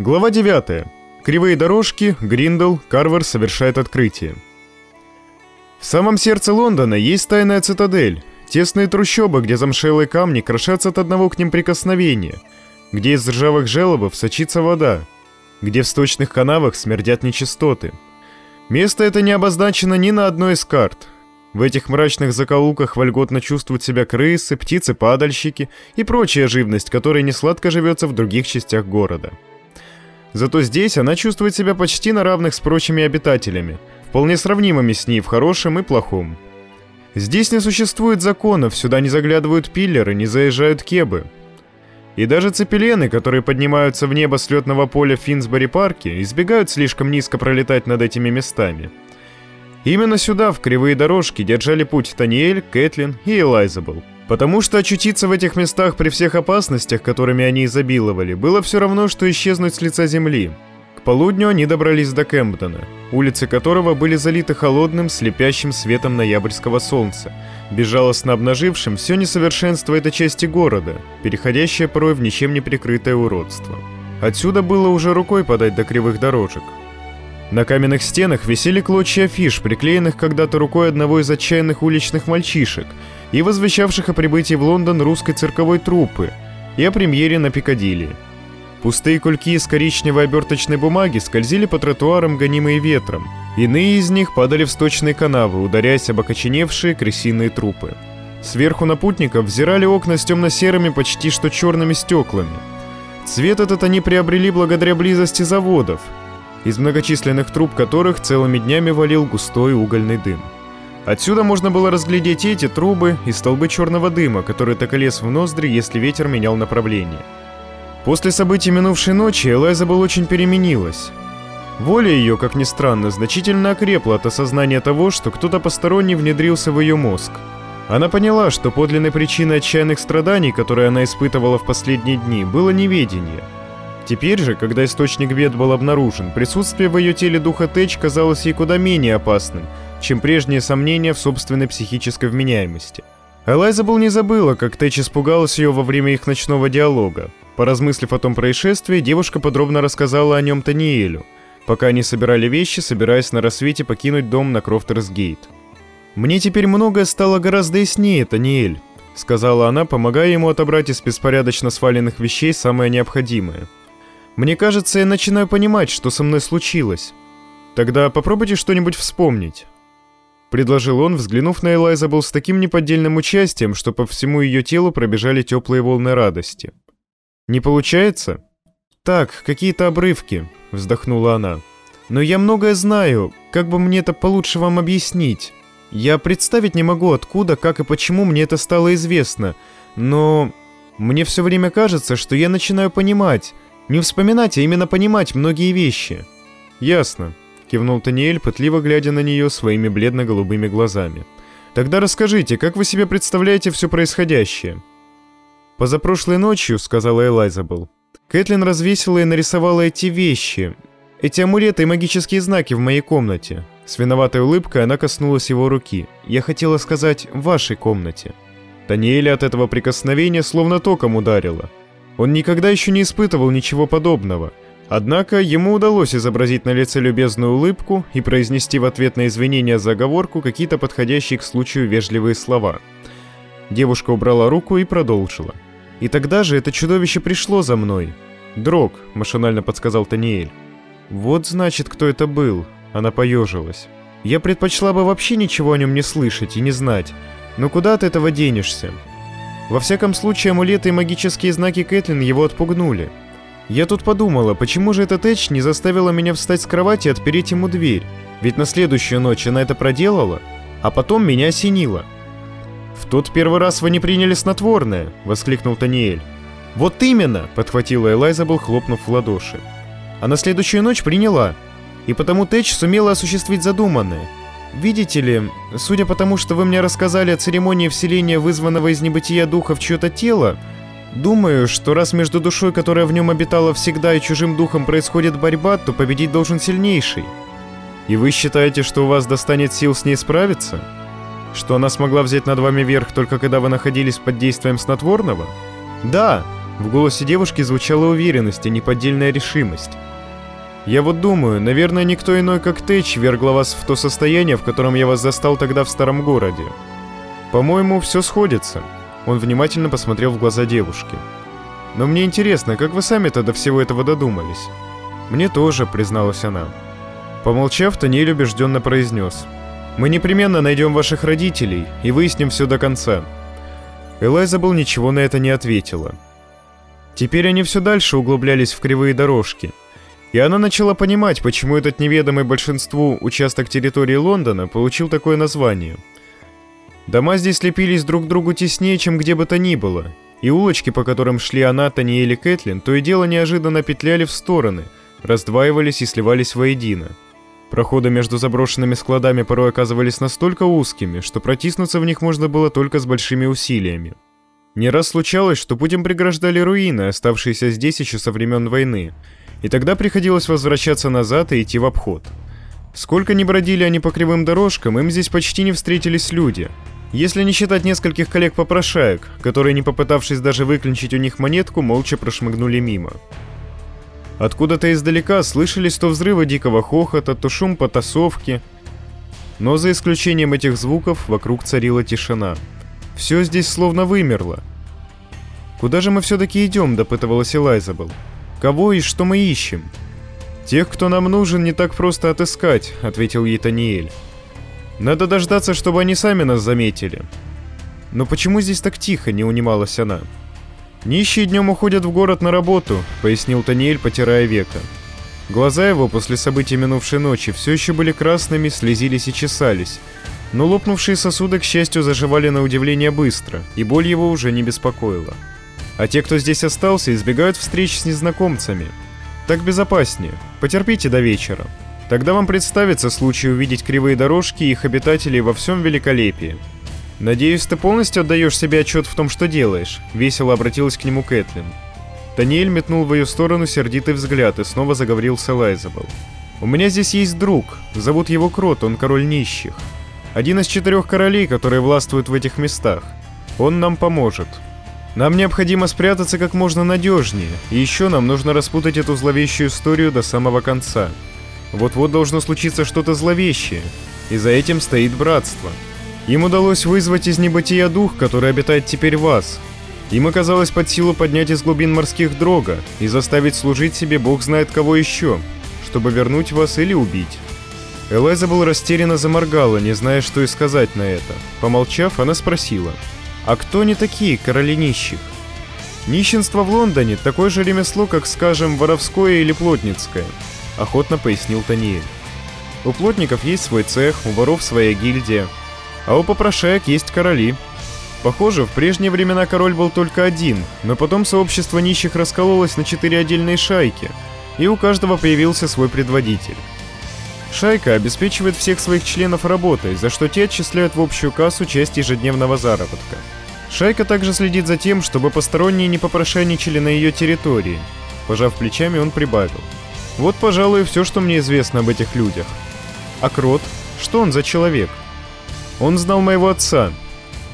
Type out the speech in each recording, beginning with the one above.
Глава 9. Кривые дорожки, Гриндл, Карвер совершает открытие. В самом сердце Лондона есть тайная цитадель, тесные трущобы, где замшелые камни крошатся от одного к ним прикосновения, где из ржавых желобов сочится вода, где в сточных канавах смердят нечистоты. Место это не обозначено ни на одной из карт. В этих мрачных закоулках вольготно чувствуют себя крысы, птицы-падальщики и прочая живность, которая несладко живется в других частях города. Зато здесь она чувствует себя почти на равных с прочими обитателями, вполне сравнимыми с ней в хорошем и плохом. Здесь не существует законов, сюда не заглядывают пиллеры, не заезжают кебы. И даже цепелены, которые поднимаются в небо с летного поля в Финсбери-парке, избегают слишком низко пролетать над этими местами. Именно сюда, в кривые дорожки, держали путь Таниэль, Кэтлин и Элайзабл. Потому что очутиться в этих местах при всех опасностях, которыми они изобиловали, было все равно, что исчезнуть с лица земли. К полудню они добрались до Кэмпдона, улицы которого были залиты холодным, слепящим светом ноябрьского солнца, безжалостно обнажившим все несовершенство этой части города, переходящее порой в ничем не прикрытое уродство. Отсюда было уже рукой подать до кривых дорожек. На каменных стенах висели клочья афиш, приклеенных когда-то рукой одного из отчаянных уличных мальчишек и возвещавших о прибытии в Лондон русской цирковой труппы и о премьере на Пикадилли. Пустые кульки из коричневой оберточной бумаги скользили по тротуарам, гонимые ветром. Иные из них падали в сточные канавы, ударяясь об окоченевшие крысиные трупы. Сверху на путников взирали окна с темно-серыми, почти что черными стеклами. Цвет этот они приобрели благодаря близости заводов, из многочисленных труб которых целыми днями валил густой угольный дым. Отсюда можно было разглядеть эти трубы и столбы черного дыма, который так и лез в ноздри, если ветер менял направление. После событий минувшей ночи Элайза был очень переменилась. Воля ее, как ни странно, значительно окрепла от осознания того, что кто-то посторонний внедрился в ее мозг. Она поняла, что подлинной причиной отчаянных страданий, которые она испытывала в последние дни, было неведение – Теперь же, когда источник бед был обнаружен, присутствие в ее теле духа Тэч казалось ей куда менее опасным, чем прежние сомнения в собственной психической вменяемости. Элайзабел не забыла, как Тэч испугалась ее во время их ночного диалога. Поразмыслив о том происшествии, девушка подробно рассказала о нем Таниэлю, пока они собирали вещи, собираясь на рассвете покинуть дом на Крофтерс-Гейт. «Мне теперь многое стало гораздо яснее, Таниэль», — сказала она, помогая ему отобрать из беспорядочно сваленных вещей самое необходимое — мне кажется, я начинаю понимать, что со мной случилось. Тогда попробуйте что-нибудь вспомнить. Предложил он, взглянув на Элайзабел с таким неподдельным участием, что по всему ее телу пробежали теплые волны радости. «Не получается?» «Так, какие-то обрывки», — вздохнула она. «Но я многое знаю, как бы мне это получше вам объяснить. Я представить не могу, откуда, как и почему мне это стало известно, но мне все время кажется, что я начинаю понимать, не вспоминать, а именно понимать многие вещи. Ясно, кивнул Таниэль, пытливо глядя на нее своими бледно-голубыми глазами. Тогда расскажите, как вы себе представляете все происходящее? Позапрошлой ночью, сказала Элайзабел, Кэтлин развесила и нарисовала эти вещи, эти амулеты и магические знаки в моей комнате. С виноватой улыбкой она коснулась его руки. Я хотела сказать «в вашей комнате». Таниэля от этого прикосновения словно током ударило. Он никогда еще не испытывал ничего подобного. Однако ему удалось изобразить на лице любезную улыбку и произнести в ответ на извинения за оговорку какие-то подходящие к случаю вежливые слова. Девушка убрала руку и продолжила. «И тогда же это чудовище пришло за мной». «Дрог», — машинально подсказал Таниэль. «Вот значит, кто это был», — она поежилась. «Я предпочла бы вообще ничего о нем не слышать и не знать. Но куда от этого денешься? Во всяком случае, амулеты и магические знаки Кэтлин его отпугнули. Я тут подумала, почему же этот Эдж не заставила меня встать с кровати и отпереть ему дверь? Ведь на следующую ночь она это проделала, а потом меня осенило. «В тот первый раз вы не приняли снотворное!» — воскликнул Таниэль. «Вот именно!» — подхватила Элайзабел, хлопнув в ладоши. «А на следующую ночь приняла, и потому Тэч сумела осуществить задуманное — Видите ли, судя по тому, что вы мне рассказали о церемонии вселения вызванного из небытия духа в чье-то тело, думаю, что раз между душой, которая в нем обитала всегда, и чужим духом происходит борьба, то победить должен сильнейший. И вы считаете, что у вас достанет сил с ней справиться? Что она смогла взять над вами верх только когда вы находились под действием снотворного? Да, В голосе девушки звучала уверенность и неподдельная решимость. «Я вот думаю, наверное, никто иной, как Тэч, вергла вас в то состояние, в котором я вас застал тогда в старом городе. По-моему, все сходится». Он внимательно посмотрел в глаза девушки. «Но мне интересно, как вы сами-то до всего этого додумались?» «Мне тоже», — призналась она. Помолчав, Таниэль убежденно произнес. «Мы непременно найдем ваших родителей и выясним все до конца». Элайзабел ничего на это не ответила. Теперь они все дальше углублялись в кривые дорожки. И она начала понимать, почему этот неведомый большинству участок территории Лондона получил такое название. Дома здесь лепились друг к другу теснее, чем где бы то ни было, и улочки, по которым шли она, Таниэль и Кэтлин, то и дело неожиданно петляли в стороны, раздваивались и сливались воедино. Проходы между заброшенными складами порой оказывались настолько узкими, что протиснуться в них можно было только с большими усилиями. Не раз случалось, что путем преграждали руины, оставшиеся здесь еще со времен войны, и тогда приходилось возвращаться назад и идти в обход. Сколько ни бродили они по кривым дорожкам, им здесь почти не встретились люди. Если не считать нескольких коллег-попрошаек, которые, не попытавшись даже выклинчить у них монетку, молча прошмыгнули мимо. Откуда-то издалека слышались то взрывы дикого хохота, то шум потасовки. Но за исключением этих звуков вокруг царила тишина – все здесь словно вымерло. «Куда же мы все-таки идем?» – допытывалась Элайзабел. «Кого и что мы ищем?» «Тех, кто нам нужен, не так просто отыскать», — ответил ей Таниэль. «Надо дождаться, чтобы они сами нас заметили». «Но почему здесь так тихо?» — не унималась она. «Нищие днем уходят в город на работу», — пояснил Таниэль, потирая века. Глаза его после событий минувшей ночи все еще были красными, слезились и чесались, но лопнувшие сосуды, к счастью, заживали на удивление быстро, и боль его уже не беспокоила. А те, кто здесь остался, избегают встреч с незнакомцами. Так безопаснее. Потерпите до вечера. Тогда вам представится случай увидеть кривые дорожки и их обитателей во всем великолепии. «Надеюсь, ты полностью отдаешь себе отчет в том, что делаешь», — весело обратилась к нему Кэтлин. Таниэль метнул в ее сторону сердитый взгляд и снова заговорил с Элайзабел. «У меня здесь есть друг. Зовут его Крот, он король нищих. Один из четырех королей, которые властвуют в этих местах. Он нам поможет. Нам необходимо спрятаться как можно надежнее, и еще нам нужно распутать эту зловещую историю до самого конца. Вот-вот должно случиться что-то зловещее, и за этим стоит братство. Им удалось вызвать из небытия дух, который обитает теперь в вас. Им оказалось под силу поднять из глубин морских дрога и заставить служить себе бог знает кого еще, чтобы вернуть вас или убить. Элайзабел растерянно заморгала, не зная, что и сказать на это. Помолчав, она спросила, «А кто они такие, короли нищих?» «Нищенство в Лондоне – такое же ремесло, как, скажем, воровское или плотницкое», – охотно пояснил Таниэль. «У плотников есть свой цех, у воров своя гильдия, а у попрошаек есть короли. Похоже, в прежние времена король был только один, но потом сообщество нищих раскололось на четыре отдельные шайки, и у каждого появился свой предводитель. Шайка обеспечивает всех своих членов работой, за что те отчисляют в общую кассу часть ежедневного заработка. Шайка также следит за тем, чтобы посторонние не попрошайничали на ее территории. Пожав плечами, он прибавил. Вот, пожалуй, все, что мне известно об этих людях. А Крот? Что он за человек? Он знал моего отца.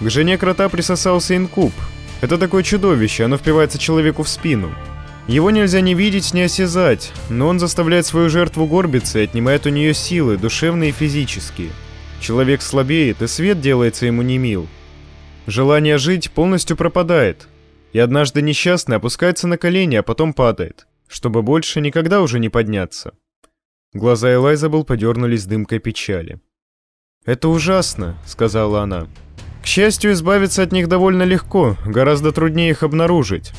К жене Крота присосался инкуб. Это такое чудовище, оно впивается человеку в спину. Его нельзя ни видеть, ни осязать, но он заставляет свою жертву горбиться и отнимает у нее силы, душевные и физические. Человек слабеет, и свет делается ему немил. Желание жить полностью пропадает, и однажды несчастный опускается на колени, а потом падает, чтобы больше никогда уже не подняться. Глаза Элайзабел подернулись дымкой печали. «Это ужасно», — сказала она. «К счастью, избавиться от них довольно легко, гораздо труднее их обнаружить.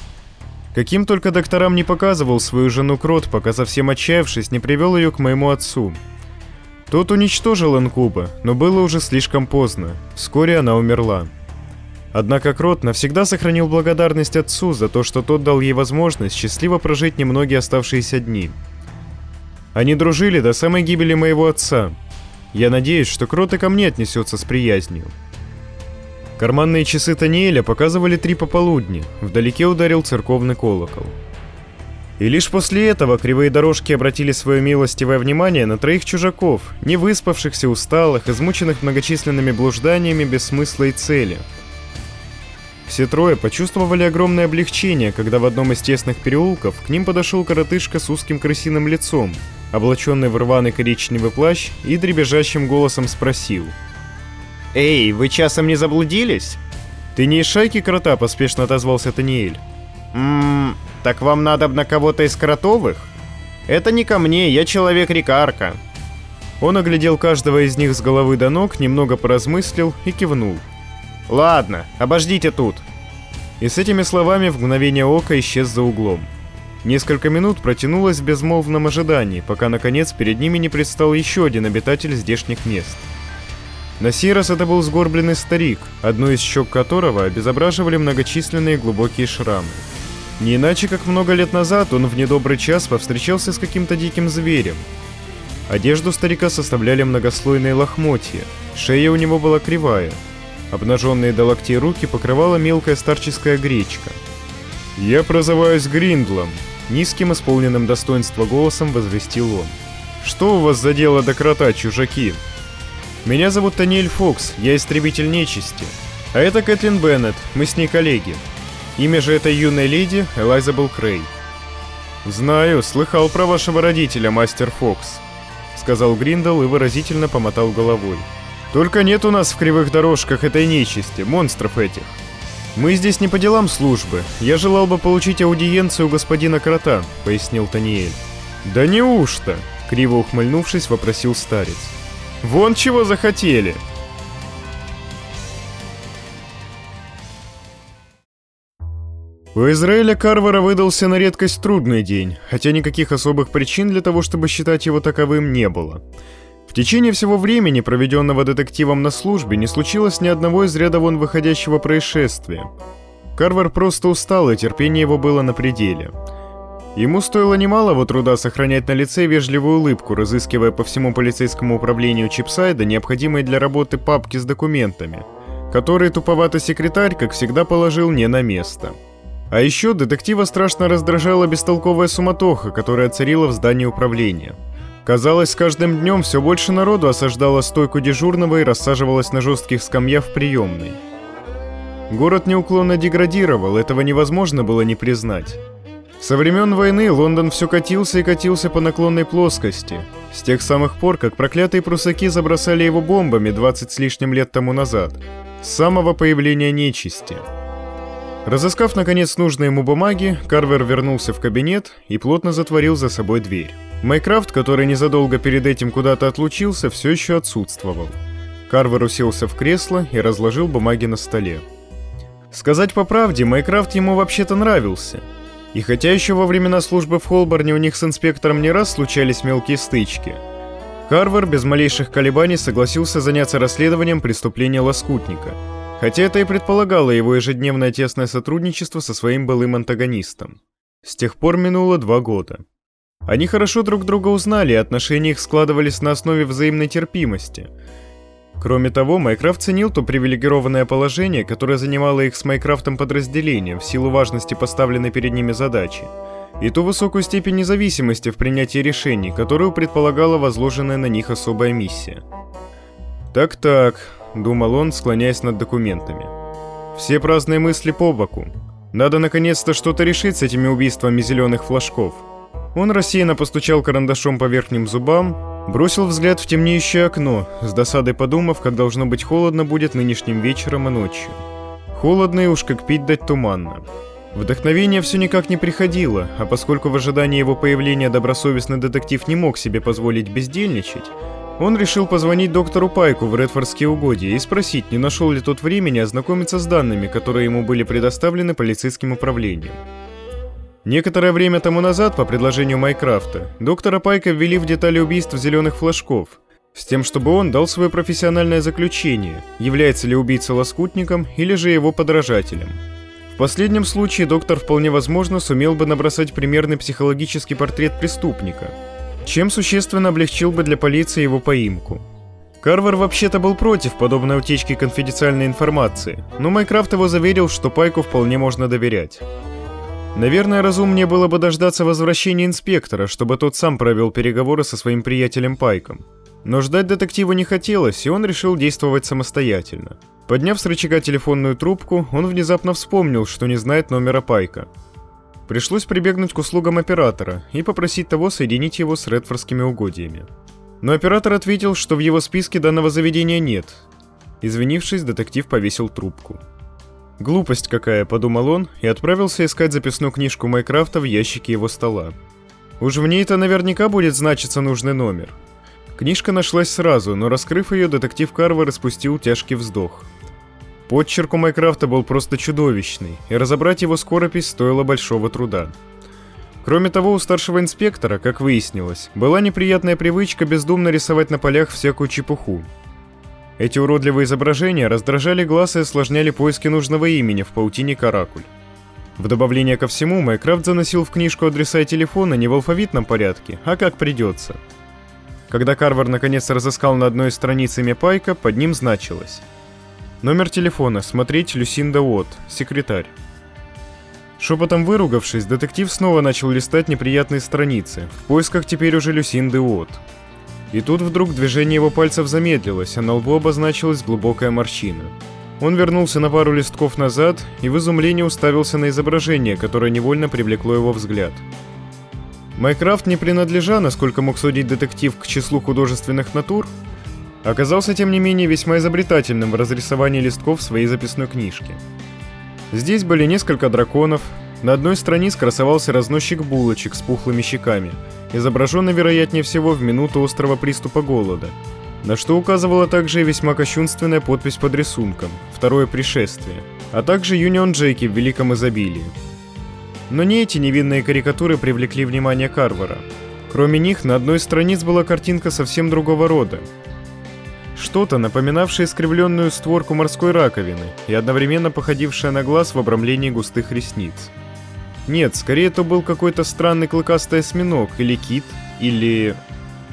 Каким только докторам не показывал свою жену Крот, пока совсем отчаявшись, не привел ее к моему отцу. Тот уничтожил Инкуба, но было уже слишком поздно. Вскоре она умерла. Однако Крот навсегда сохранил благодарность отцу за то, что тот дал ей возможность счастливо прожить немногие оставшиеся дни. Они дружили до самой гибели моего отца. Я надеюсь, что Крот и ко мне отнесется с приязнью. Карманные часы Таниэля показывали три пополудни, вдалеке ударил церковный колокол. И лишь после этого кривые дорожки обратили свое милостивое внимание на троих чужаков, не выспавшихся, усталых, измученных многочисленными блужданиями без смысла и цели. Все трое почувствовали огромное облегчение, когда в одном из тесных переулков к ним подошел коротышка с узким крысиным лицом, облаченный в рваный коричневый плащ и дребезжащим голосом спросил. «Эй, вы часом не заблудились?» «Ты не из шайки крота?» – поспешно отозвался Таниэль. «Ммм, так вам надо на кого-то из кротовых?» «Это не ко мне, я человек Рикарка». Он оглядел каждого из них с головы до ног, немного поразмыслил и кивнул. «Ладно, обождите тут». И с этими словами в мгновение ока исчез за углом. Несколько минут протянулось в безмолвном ожидании, пока наконец перед ними не предстал еще один обитатель здешних мест. На сей раз это был сгорбленный старик, одну из щек которого обезображивали многочисленные глубокие шрамы. Не иначе, как много лет назад он в недобрый час повстречался с каким-то диким зверем. Одежду старика составляли многослойные лохмотья, шея у него была кривая, обнаженные до локтей руки покрывала мелкая старческая гречка. «Я прозываюсь Гриндлом», — низким исполненным достоинства голосом возвестил он. «Что у вас за дело до крота, чужаки?» «Меня зовут Таниэль Фокс, я истребитель нечисти. А это Кэтлин Беннет, мы с ней коллеги. Имя же этой юной леди Элайзабел Крей. «Знаю, слыхал про вашего родителя, мастер Фокс», — сказал Гриндал и выразительно помотал головой. «Только нет у нас в кривых дорожках этой нечисти, монстров этих. Мы здесь не по делам службы. Я желал бы получить аудиенцию у господина Крота», — пояснил Таниэль. «Да неужто?» — криво ухмыльнувшись, вопросил старец. «Вон чего захотели!» У Израиля Карвара выдался на редкость трудный день, хотя никаких особых причин для того, чтобы считать его таковым, не было. В течение всего времени, проведенного детективом на службе, не случилось ни одного из ряда вон выходящего происшествия. Карвар просто устал, и терпение его было на пределе. Ему стоило немалого труда сохранять на лице вежливую улыбку, разыскивая по всему полицейскому управлению Чипсайда необходимые для работы папки с документами, которые туповатый секретарь, как всегда, положил не на место. А еще детектива страшно раздражала бестолковая суматоха, которая царила в здании управления. Казалось, с каждым днем все больше народу осаждало стойку дежурного и рассаживалось на жестких скамьях в приемной. Город неуклонно деградировал, этого невозможно было не признать. Со времен войны Лондон все катился и катился по наклонной плоскости, с тех самых пор, как проклятые прусаки забросали его бомбами 20 с лишним лет тому назад, с самого появления нечисти – Разыскав, наконец, нужные ему бумаги, Карвер вернулся в кабинет и плотно затворил за собой дверь. Майкрафт, который незадолго перед этим куда-то отлучился, все еще отсутствовал. Карвер уселся в кресло и разложил бумаги на столе. Сказать по правде, Майкрафт ему вообще-то нравился. И хотя еще во времена службы в Холборне у них с инспектором не раз случались мелкие стычки, Карвер без малейших колебаний согласился заняться расследованием преступления лоскутника – Хотя это и предполагало его ежедневное тесное сотрудничество со своим былым антагонистом. С тех пор минуло два года. Они хорошо друг друга узнали, и отношения их складывались на основе взаимной терпимости. Кроме того, Майкрафт ценил то привилегированное положение, которое занимало их с Майкрафтом подразделение в силу важности поставленной перед ними задачи, и ту высокую степень независимости в принятии решений, которую предполагала возложенная на них особая миссия. Так-так, — думал он, склоняясь над документами. «Все праздные мысли по боку. Надо наконец-то что-то решить с этими убийствами зеленых флажков». Он рассеянно постучал карандашом по верхним зубам, бросил взгляд в темнеющее окно, с досадой подумав, как должно быть холодно будет нынешним вечером и ночью. Холодно и уж как пить дать туманно. Вдохновение все никак не приходило, а поскольку в ожидании его появления добросовестный детектив не мог себе позволить бездельничать, он решил позвонить доктору Пайку в Редфордские угодья и спросить, не нашел ли тот времени ознакомиться с данными, которые ему были предоставлены полицейским управлением. Некоторое время тому назад, по предложению Майкрафта, доктора Пайка ввели в детали убийств зеленых флажков, с тем, чтобы он дал свое профессиональное заключение, является ли убийца лоскутником или же его подражателем. В последнем случае доктор вполне возможно сумел бы набросать примерный психологический портрет преступника – чем существенно облегчил бы для полиции его поимку. Карвер вообще-то был против подобной утечки конфиденциальной информации, но Майкрафт его заверил, что Пайку вполне можно доверять. Наверное, разумнее было бы дождаться возвращения инспектора, чтобы тот сам провел переговоры со своим приятелем Пайком. Но ждать детектива не хотелось, и он решил действовать самостоятельно. Подняв с рычага телефонную трубку, он внезапно вспомнил, что не знает номера Пайка. Пришлось прибегнуть к услугам оператора и попросить того соединить его с редфордскими угодьями. Но оператор ответил, что в его списке данного заведения нет. Извинившись, детектив повесил трубку. «Глупость какая», — подумал он, и отправился искать записную книжку Майкрафта в ящике его стола. Уж в ней-то наверняка будет значиться нужный номер. Книжка нашлась сразу, но раскрыв ее, детектив Карвер испустил тяжкий вздох. Подчерк у Майкрафта был просто чудовищный, и разобрать его скоропись стоило большого труда. Кроме того, у старшего инспектора, как выяснилось, была неприятная привычка бездумно рисовать на полях всякую чепуху. Эти уродливые изображения раздражали глаз и осложняли поиски нужного имени в паутине каракуль. В добавление ко всему, Майкрафт заносил в книжку адреса и телефона не в алфавитном порядке, а как придется. Когда Карвар наконец разыскал на одной из страниц имя Пайка, под ним значилось – Номер телефона. Смотреть Люсинда Уотт, секретарь. Шепотом выругавшись, детектив снова начал листать неприятные страницы, в поисках теперь уже Люсинды Уотт. И тут вдруг движение его пальцев замедлилось, а на лбу обозначилась глубокая морщина. Он вернулся на пару листков назад и в изумлении уставился на изображение, которое невольно привлекло его взгляд. Майкрафт не принадлежа, насколько мог судить детектив, к числу художественных натур, оказался тем не менее весьма изобретательным в разрисовании листков своей записной книжки. Здесь были несколько драконов, на одной странице красовался разносчик булочек с пухлыми щеками, изображенный, вероятнее всего, в минуту острого приступа голода, на что указывала также весьма кощунственная подпись под рисунком «Второе пришествие», а также Юнион Джеки в великом изобилии. Но не эти невинные карикатуры привлекли внимание Карвара. Кроме них, на одной из страниц была картинка совсем другого рода, что-то, напоминавшее искривленную створку морской раковины и одновременно походившее на глаз в обрамлении густых ресниц. Нет, скорее это был какой-то странный клыкастый осьминог, или кит, или...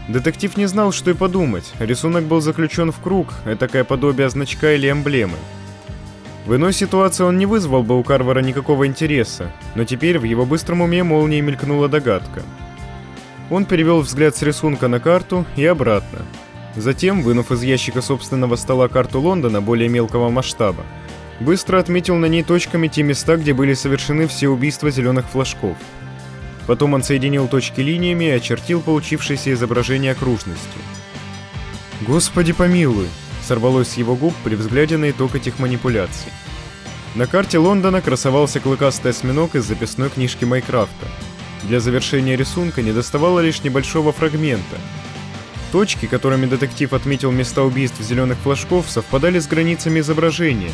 Детектив не знал, что и подумать. Рисунок был заключен в круг, этакое подобие значка или эмблемы. В иной ситуации он не вызвал бы у Карвара никакого интереса, но теперь в его быстром уме молнией мелькнула догадка. Он перевел взгляд с рисунка на карту и обратно, Затем, вынув из ящика собственного стола карту Лондона более мелкого масштаба, быстро отметил на ней точками те места, где были совершены все убийства зеленых флажков. Потом он соединил точки линиями и очертил получившееся изображение окружностью. «Господи помилуй!» — сорвалось с его губ при взгляде на итог этих манипуляций. На карте Лондона красовался клыкастый осьминог из записной книжки Майкрафта. Для завершения рисунка недоставало лишь небольшого фрагмента — Точки, которыми детектив отметил места убийств зеленых флажков, совпадали с границами изображения.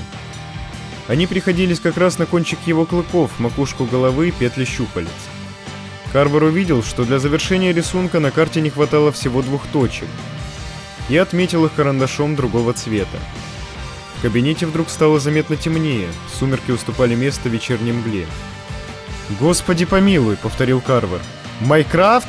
Они приходились как раз на кончик его клыков, макушку головы, петли щупалец. Карвер увидел, что для завершения рисунка на карте не хватало всего двух точек. И отметил их карандашом другого цвета. В кабинете вдруг стало заметно темнее, сумерки уступали место вечерней мгле. «Господи помилуй!» — повторил Карвер. «Майкрафт?»